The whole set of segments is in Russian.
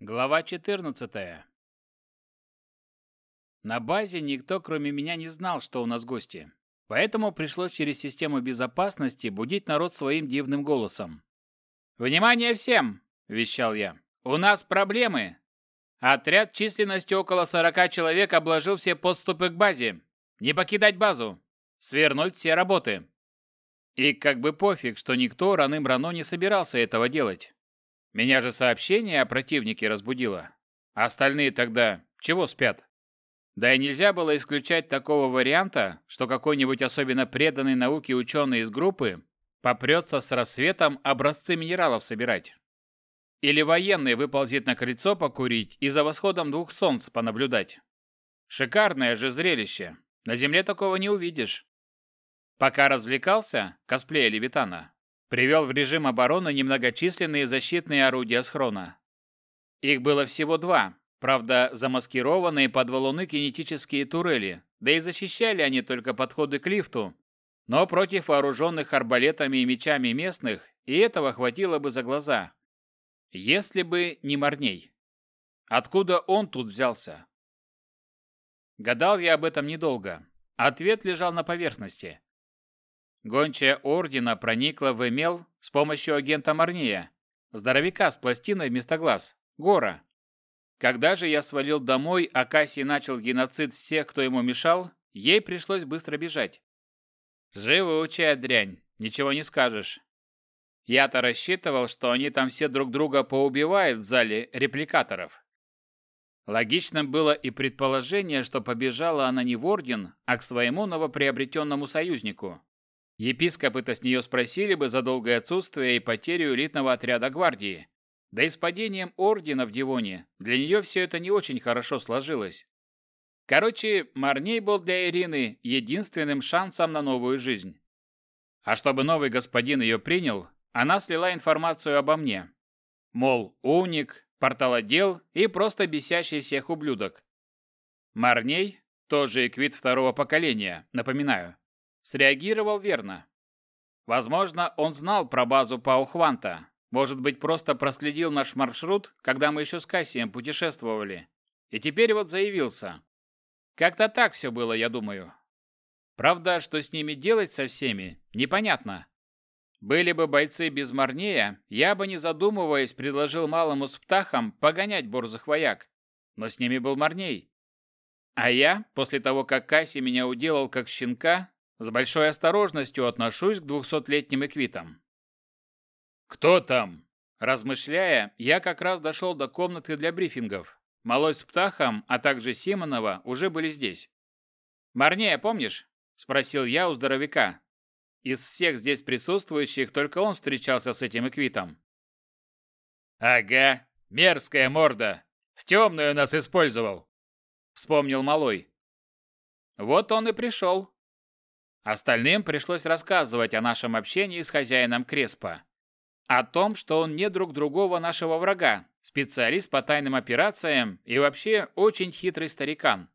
Глава 14. На базе никто, кроме меня, не знал, что у нас гости. Поэтому пришлось через систему безопасности будить народ своим дивным голосом. «Внимание всем!» – вещал я. «У нас проблемы. Отряд численностью около 40 человек обложил все подступы к базе. Не покидать базу. Свернуть все работы». И как бы пофиг, что никто раным-рано не собирался этого делать. Меня же сообщение о противнике разбудило. А остальные тогда чего спят? Да и нельзя было исключать такого варианта, что какой-нибудь особенно преданный науке ученый из группы попрется с рассветом образцы минералов собирать. Или военный выползет на крыльцо покурить и за восходом двух солнц понаблюдать. Шикарное же зрелище. На земле такого не увидишь. Пока развлекался, косплея Левитана, Привел в режим обороны немногочисленные защитные орудия схрона. Их было всего два, правда, замаскированные под валуны кинетические турели, да и защищали они только подходы к лифту. Но против вооруженных арбалетами и мечами местных и этого хватило бы за глаза. Если бы не Марней. Откуда он тут взялся? Гадал я об этом недолго. Ответ лежал на поверхности. Гончая Ордена проникла в Эмел с помощью агента Марния, здоровяка с пластиной вместо глаз, Гора. Когда же я свалил домой, а Кассий начал геноцид всех, кто ему мешал, ей пришлось быстро бежать. Живучая дрянь, ничего не скажешь. Я-то рассчитывал, что они там все друг друга поубивают в зале репликаторов. Логичным было и предположение, что побежала она не в Орден, а к своему новоприобретенному союзнику. Епископы-то с нее спросили бы за долгое отсутствие и потерю элитного отряда гвардии. Да и с падением ордена в Дивоне для нее все это не очень хорошо сложилось. Короче, Марней был для Ирины единственным шансом на новую жизнь. А чтобы новый господин ее принял, она слила информацию обо мне. Мол, уник, порталодел и просто бесящий всех ублюдок. Марней, тоже эквит второго поколения, напоминаю, Среагировал верно. Возможно, он знал про базу Паухванта. Может быть, просто проследил наш маршрут, когда мы еще с Кассием путешествовали. И теперь вот заявился. Как-то так все было, я думаю. Правда, что с ними делать со всеми, непонятно. Были бы бойцы без Марнея, я бы, не задумываясь, предложил малому с птахом погонять борзых вояк. Но с ними был Марней. А я, после того, как Касси меня уделал как щенка, с большой осторожностью отношусь к двухсотлетним эквитам. «Кто там?» Размышляя, я как раз дошел до комнаты для брифингов. Малой с Птахом, а также Симонова уже были здесь. «Марнея, помнишь?» – спросил я у здоровяка. Из всех здесь присутствующих только он встречался с этим эквитом. «Ага, мерзкая морда! В темную нас использовал!» – вспомнил Малой. Вот он и пришел, Остальным пришлось рассказывать о нашем общении с хозяином Креспа. О том, что он не друг другого нашего врага, специалист по тайным операциям и вообще очень хитрый старикан.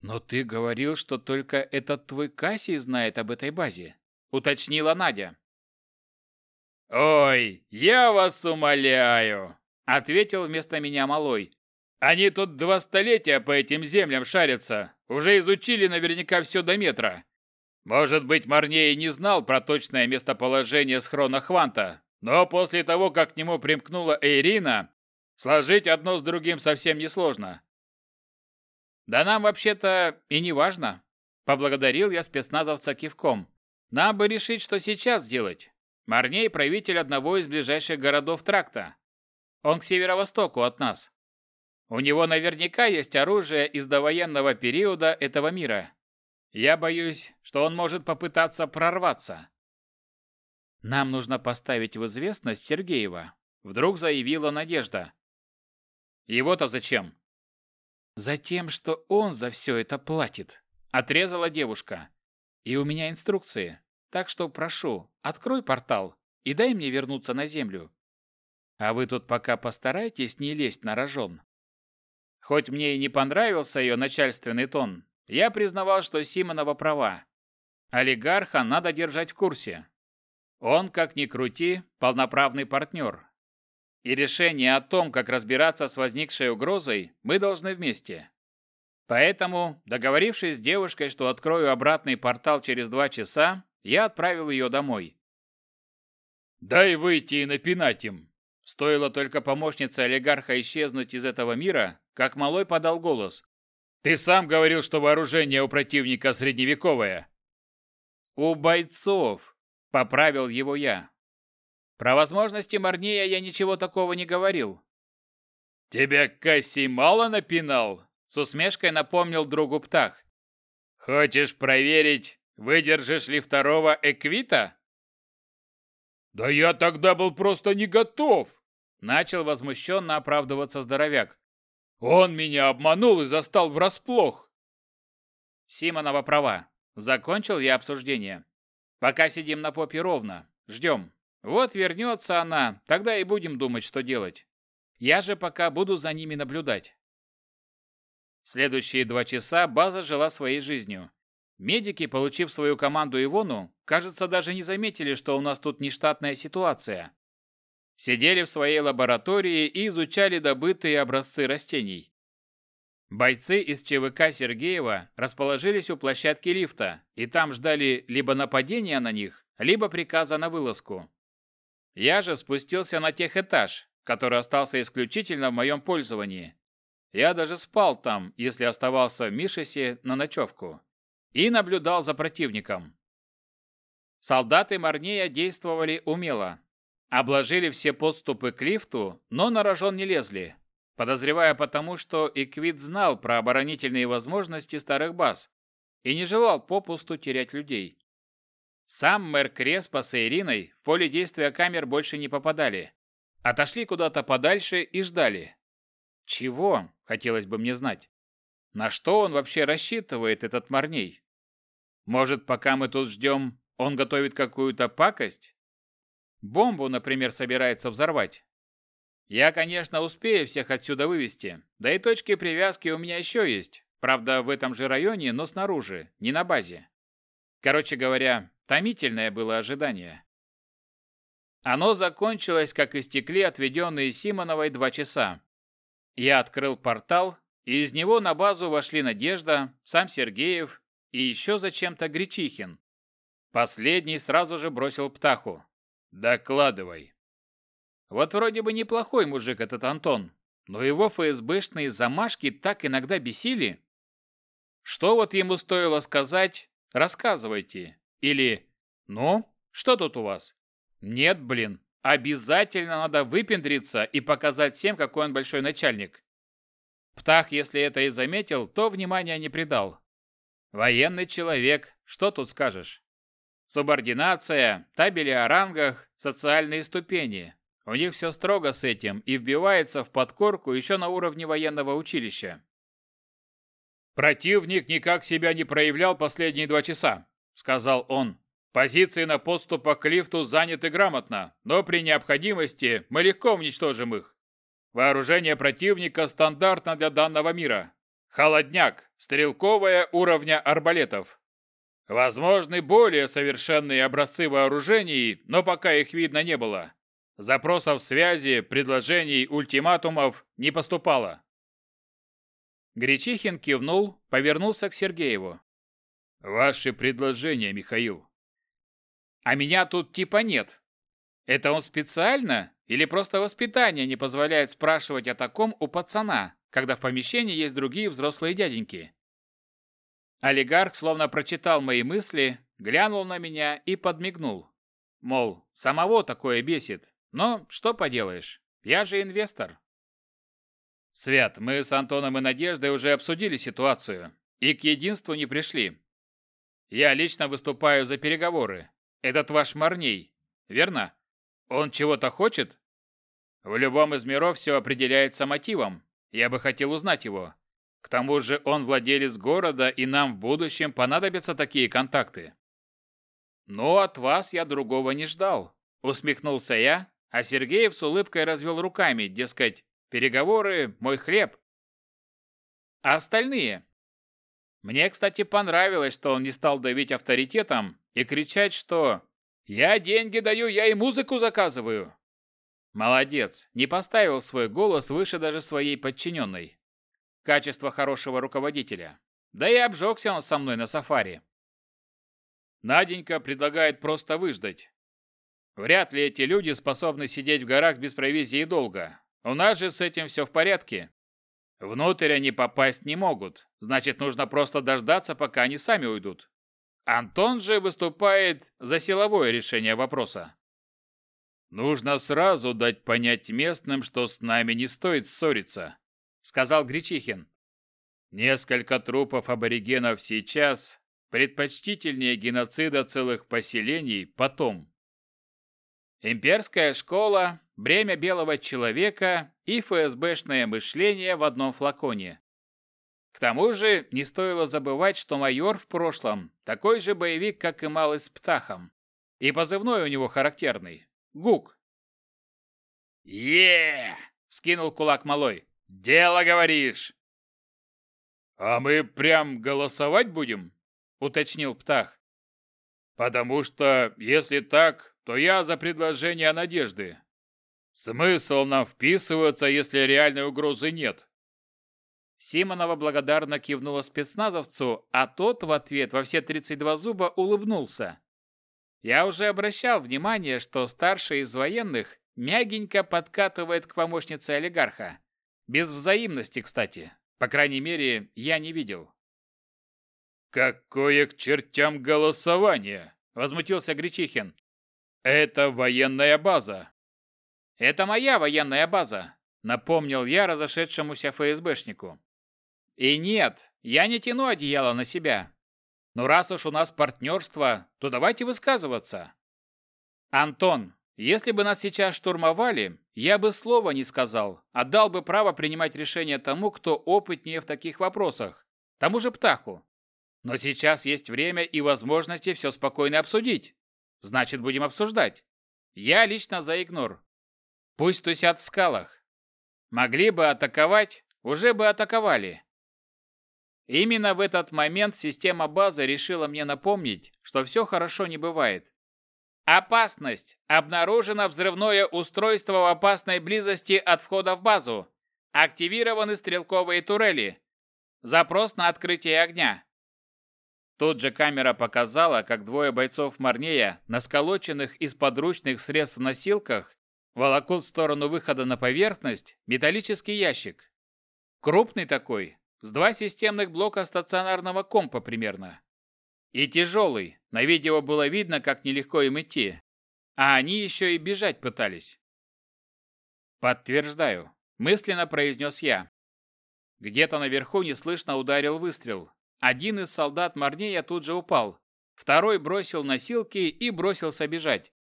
«Но ты говорил, что только этот твой Кассий знает об этой базе», — уточнила Надя. «Ой, я вас умоляю!» — ответил вместо меня Малой. «Они тут два столетия по этим землям шарятся, уже изучили наверняка все до метра. Может быть, Марней не знал про точное местоположение схрона Хванта, но после того, как к нему примкнула Эйрина, сложить одно с другим совсем несложно. Да нам вообще-то и не важно. Поблагодарил я спецназовца кивком. Нам бы решить, что сейчас делать. Марней – правитель одного из ближайших городов тракта. Он к северо-востоку от нас. У него наверняка есть оружие из довоенного периода этого мира. Я боюсь, что он может попытаться прорваться. Нам нужно поставить в известность Сергеева, вдруг заявила Надежда. Его-то зачем? Затем, что он за все это платит, отрезала девушка. И у меня инструкции. Так что прошу, открой портал и дай мне вернуться на землю. А вы тут пока постарайтесь не лезть на рожон. Хоть мне и не понравился ее начальственный тон, я признавал, что Симонова права. Олигарха надо держать в курсе. Он, как ни крути, полноправный партнер. И решение о том, как разбираться с возникшей угрозой, мы должны вместе. Поэтому, договорившись с девушкой, что открою обратный портал через два часа, я отправил ее домой. «Дай выйти и напинать им!» Стоило только помощнице олигарха исчезнуть из этого мира, как малой подал голос. «Ты сам говорил, что вооружение у противника средневековое!» «У бойцов!» – поправил его я. Про возможности Марнея я ничего такого не говорил. «Тебя Кассий мало напинал?» С усмешкой напомнил другу Птах. «Хочешь проверить, выдержишь ли второго Эквита?» «Да я тогда был просто не готов!» Начал возмущенно оправдываться здоровяк. «Он меня обманул и застал врасплох!» Симонова права. Закончил я обсуждение. Пока сидим на попе ровно. Ждем. Вот вернется она, тогда и будем думать, что делать. Я же пока буду за ними наблюдать. Следующие два часа база жила своей жизнью. Медики, получив свою команду Ивону, кажется, даже не заметили, что у нас тут нештатная ситуация. Сидели в своей лаборатории и изучали добытые образцы растений. Бойцы из ЧВК Сергеева расположились у площадки лифта, и там ждали либо нападения на них, либо приказа на вылазку. Я же спустился на тех этаж, который остался исключительно в моем пользовании, я даже спал там, если оставался в Мишесе на ночевку. И наблюдал за противником. Солдаты Марнея действовали умело. Обложили все подступы к лифту, но на рожон не лезли, подозревая потому, что Эквит знал про оборонительные возможности старых баз и не желал попусту терять людей. Сам мэр Креспа с Ириной в поле действия камер больше не попадали. Отошли куда-то подальше и ждали, чего, хотелось бы мне знать. На что он вообще рассчитывает, этот Марней? Может, пока мы тут ждем, он готовит какую-то пакость? Бомбу, например, собирается взорвать. Я, конечно, успею всех отсюда вывести. Да и точки привязки у меня еще есть. Правда, в этом же районе, но снаружи, не на базе. Короче говоря, томительное было ожидание. Оно закончилось, как истекли отведенные Симоновой два часа. Я открыл портал, и из него на базу вошли Надежда, сам Сергеев и еще зачем-то Гречихин. Последний сразу же бросил птаху. «Докладывай». Вот вроде бы неплохой мужик этот Антон, но его ФСБшные замашки так иногда бесили. Что вот ему стоило сказать «рассказывайте» или «ну, что тут у вас?» Нет, блин, Обязательно надо выпендриться и показать всем, какой он большой начальник. Птах, если это и заметил, то внимания не придал. Военный человек, что тут скажешь? Субординация, табели о рангах, социальные ступени. У них все строго с этим и вбивается в подкорку еще на уровне военного училища. «Противник никак себя не проявлял последние два часа», — сказал он. Позиции на подступах к лифту заняты грамотно, но при необходимости мы легко уничтожим их. Вооружение противника стандартно для данного мира. Холодняк, стрелковое уровня арбалетов. Возможны более совершенные образцы вооружений, но пока их видно не было. Запросов связи, предложений, ультиматумов не поступало. Гречихин кивнул, повернулся к Сергееву. «Ваши предложения, Михаил а меня тут типа нет. Это он специально или просто воспитание не позволяет спрашивать о таком у пацана, когда в помещении есть другие взрослые дяденьки? Олигарх словно прочитал мои мысли, глянул на меня и подмигнул. Мол, самого такое бесит, но что поделаешь, я же инвестор. Свят, мы с Антоном и Надеждой уже обсудили ситуацию и к единству не пришли. Я лично выступаю за переговоры, этот ваш Марней, верно? Он чего-то хочет? В любом из миров все определяется мотивом. Я бы хотел узнать его. К тому же он владелец города, и нам в будущем понадобятся такие контакты. Но от вас я другого не ждал, усмехнулся я, а Сергеев с улыбкой развел руками, дескать, переговоры – мой хлеб. А остальные? Мне, кстати, понравилось, что он не стал давить авторитетом и кричать, что «Я деньги даю, я и музыку заказываю». Молодец, не поставил свой голос выше даже своей подчиненной. Качество хорошего руководителя. Да и обжегся он со мной на сафари. Наденька предлагает просто выждать. Вряд ли эти люди способны сидеть в горах без провизии долго. У нас же с этим все в порядке. Внутрь они попасть не могут, значит, нужно просто дождаться, пока они сами уйдут. Антон же выступает за силовое решение вопроса. «Нужно сразу дать понять местным, что с нами не стоит ссориться», — сказал Гречихин. «Несколько трупов аборигенов сейчас предпочтительнее геноцида целых поселений потом». Имперская школа, бремя белого человека и ФСБшное мышление в одном флаконе. К тому же не стоило забывать, что майор в прошлом такой же боевик, как и малый с птахом. И позывной у него характерный Гук. е вскинул кулак малой. «Дело, говоришь!» «А мы прям голосовать будем?» — уточнил Птах. «Потому что, если так, то я за предложение Надежды. Смысл нам вписываться, если реальной угрозы нет?» Симонова благодарно кивнула спецназовцу, а тот в ответ во все 32 зуба улыбнулся. Я уже обращал внимание, что старший из военных мягенько подкатывает к помощнице олигарха. Без взаимности, кстати. По крайней мере, я не видел. «Какое к чертям голосование!» – возмутился Гречихин. «Это военная база». «Это моя военная база», – напомнил я разошедшемуся ФСБшнику. «И нет, я не тяну одеяло на себя. Но раз уж у нас партнерство, то давайте высказываться. Антон, если бы нас сейчас штурмовали, я бы слова не сказал, а дал бы право принимать решение тому, кто опытнее в таких вопросах, тому же Птаху. Но сейчас есть время и возможности все спокойно обсудить. Значит, будем обсуждать. Я лично за игнор. Пусть тусят в скалах. Могли бы атаковать, уже бы атаковали. Именно в этот момент система базы решила мне напомнить, что все хорошо не бывает. Опасность! Обнаружено взрывное устройство в опасной близости от входа в базу. Активированы стрелковые турели. Запрос на открытие огня. Тут же камера показала, как двое бойцов Марнея на сколоченных из подручных средств носилках волокут в сторону выхода на поверхность металлический ящик. Крупный такой, с два системных блока стационарного компа примерно. И тяжелый, на видео было видно, как нелегко им идти. А они еще и бежать пытались. «Подтверждаю», – мысленно произнес я. Где-то наверху неслышно ударил выстрел. Один из солдат Марнея тут же упал. Второй бросил носилки и бросился бежать.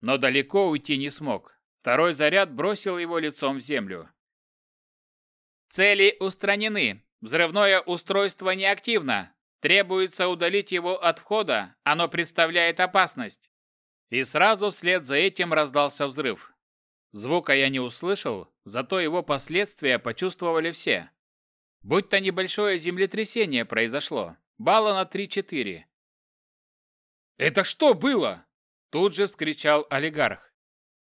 Но далеко уйти не смог. Второй заряд бросил его лицом в землю. Цели устранены. Взрывное устройство неактивно. Требуется удалить его от входа, оно представляет опасность. И сразу вслед за этим раздался взрыв. Звука я не услышал, зато его последствия почувствовали все. Будь то небольшое землетрясение произошло, балла на 3-4. «Это что было?» Тут же вскричал олигарх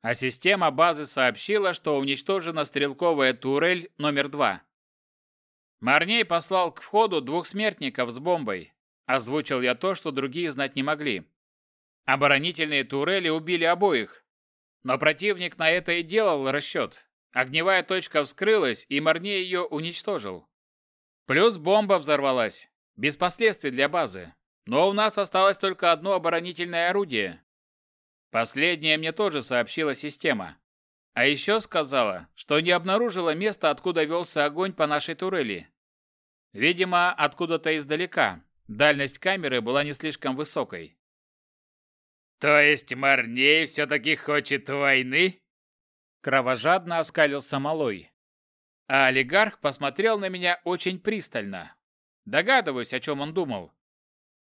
а система базы сообщила, что уничтожена стрелковая турель номер два. Марней послал к входу двух смертников с бомбой. Озвучил я то, что другие знать не могли. Оборонительные турели убили обоих. Но противник на это и делал расчет. Огневая точка вскрылась, и Марней ее уничтожил. Плюс бомба взорвалась. Без последствий для базы. Но у нас осталось только одно оборонительное орудие, Последнее мне тоже сообщила система. А еще сказала, что не обнаружила места, откуда велся огонь по нашей турели. Видимо, откуда-то издалека. Дальность камеры была не слишком высокой. «То есть Марней все-таки хочет войны?» Кровожадно оскалился Малой. А олигарх посмотрел на меня очень пристально. Догадываюсь, о чем он думал.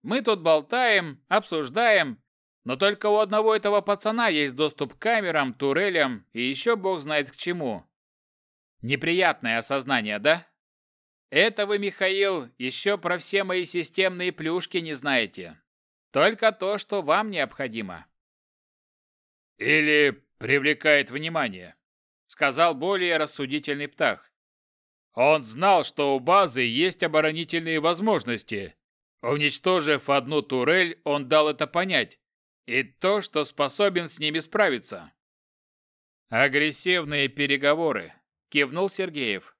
Мы тут болтаем, обсуждаем, но только у одного этого пацана есть доступ к камерам, турелям и еще бог знает к чему. Неприятное осознание, да? Это вы, Михаил, еще про все мои системные плюшки не знаете. Только то, что вам необходимо. Или привлекает внимание», — сказал более рассудительный птах. «Он знал, что у базы есть оборонительные возможности. Уничтожив одну турель, он дал это понять. И то, что способен с ними справиться». «Агрессивные переговоры», — кивнул Сергеев.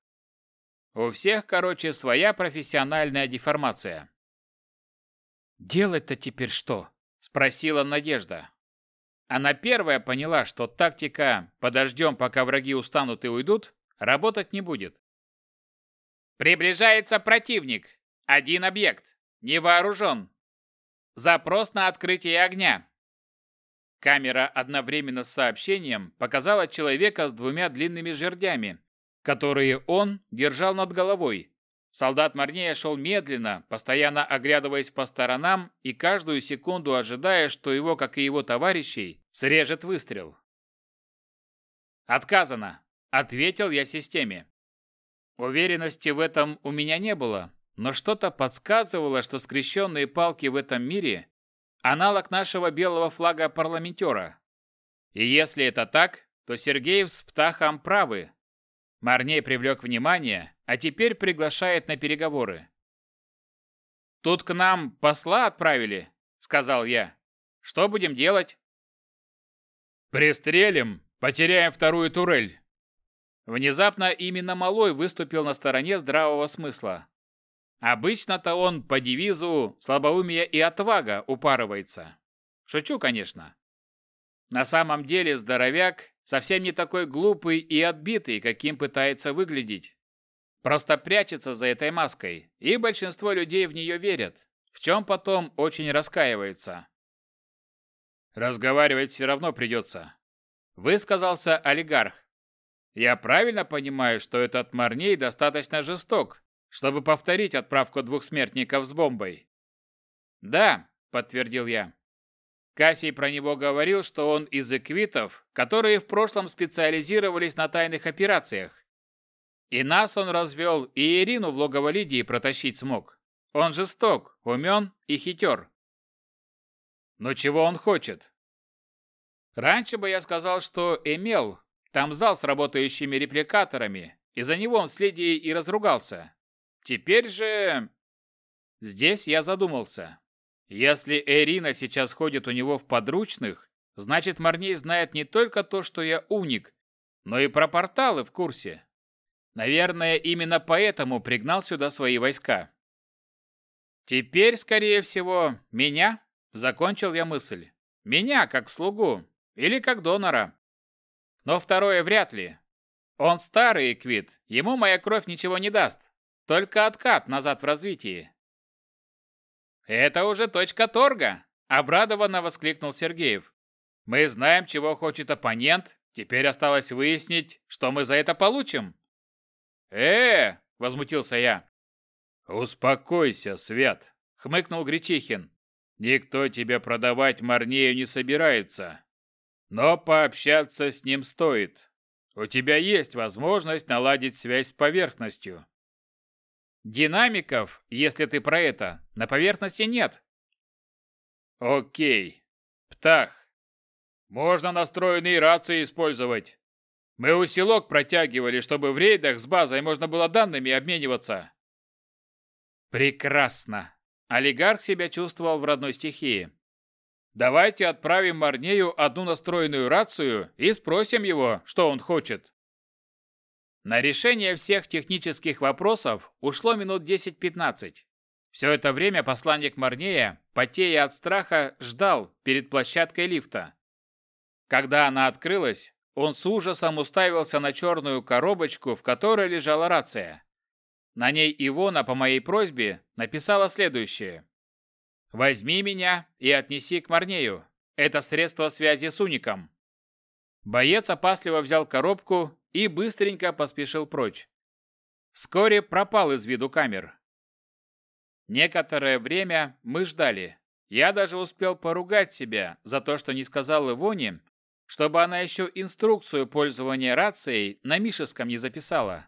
«У всех, короче, своя профессиональная деформация». «Делать-то теперь что?» – спросила Надежда. Она первая поняла, что тактика «подождем, пока враги устанут и уйдут» работать не будет. «Приближается противник. Один объект. Не вооружен. Запрос на открытие огня». Камера одновременно с сообщением показала человека с двумя длинными жердями, которые он держал над головой, Солдат Марнея шел медленно, постоянно оглядываясь по сторонам и каждую секунду ожидая, что его, как и его товарищей, срежет выстрел. «Отказано!» – ответил я системе. Уверенности в этом у меня не было, но что-то подсказывало, что скрещенные палки в этом мире – аналог нашего белого флага парламентера. И если это так, то Сергеев с Птахом правы. Марней привлек внимание, а теперь приглашает на переговоры. «Тут к нам посла отправили», — сказал я. «Что будем делать?» «Пристрелим, потеряем вторую турель». Внезапно именно Малой выступил на стороне здравого смысла. Обычно-то он по девизу «слабоумие и отвага» упарывается. Шучу, конечно. На самом деле здоровяк совсем не такой глупый и отбитый, каким пытается выглядеть. Просто прячется за этой маской, и большинство людей в нее верят, в чем потом очень раскаиваются. «Разговаривать все равно придется», – высказался олигарх. «Я правильно понимаю, что этот Марней достаточно жесток, чтобы повторить отправку двух смертников с бомбой?» «Да», – подтвердил я. Кассий про него говорил, что он из эквитов, которые в прошлом специализировались на тайных операциях. И нас он развел, и Ирину в логово Лидии протащить смог. Он жесток, умен и хитер. Но чего он хочет? Раньше бы я сказал, что имел. Там зал с работающими репликаторами, и за него он с Лидией и разругался. Теперь же... Здесь я задумался. Если Ирина сейчас ходит у него в подручных, значит Марней знает не только то, что я уник, но и про порталы в курсе. Наверное, именно поэтому пригнал сюда свои войска. Теперь, скорее всего, меня, закончил я мысль. Меня, как слугу, или как донора. Но второе вряд ли. Он старый Эквит, ему моя кровь ничего не даст. Только откат назад в развитии. Это уже точка торга, обрадованно воскликнул Сергеев. Мы знаем, чего хочет оппонент, теперь осталось выяснить, что мы за это получим. «Э!» – возмутился я. «Успокойся, Свят!» – хмыкнул Гречихин. «Никто тебя продавать Марнею не собирается. Но пообщаться с ним стоит. У тебя есть возможность наладить связь с поверхностью». «Динамиков, если ты про это, на поверхности нет». «Окей. Птах. Можно настроенные рации использовать. Мы усилок протягивали, чтобы в рейдах с базой можно было данными обмениваться. Прекрасно. Олигарх себя чувствовал в родной стихии. Давайте отправим Марнею одну настроенную рацию и спросим его, что он хочет. На решение всех технических вопросов ушло минут 10-15. Все это время посланник Марнея, потея от страха, ждал перед площадкой лифта. Когда она открылась, он с ужасом уставился на черную коробочку, в которой лежала рация. На ней Ивона по моей просьбе написала следующее. «Возьми меня и отнеси к Марнею. Это средство связи с уником». Боец опасливо взял коробку и быстренько поспешил прочь. Вскоре пропал из виду камер. Некоторое время мы ждали. Я даже успел поругать себя за то, что не сказал Ивоне, чтобы она еще инструкцию пользования рацией на Мишеском не записала.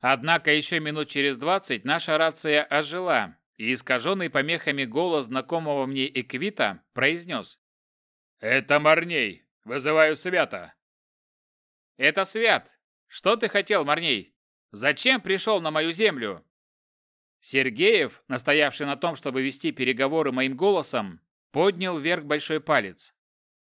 Однако еще минут через двадцать наша рация ожила, и искаженный помехами голос знакомого мне Эквита произнес. «Это Марней. Вызываю Свята. Это Свят. Что ты хотел, Марней? Зачем пришел на мою землю? Сергеев, настоявший на том, чтобы вести переговоры моим голосом, поднял вверх большой палец.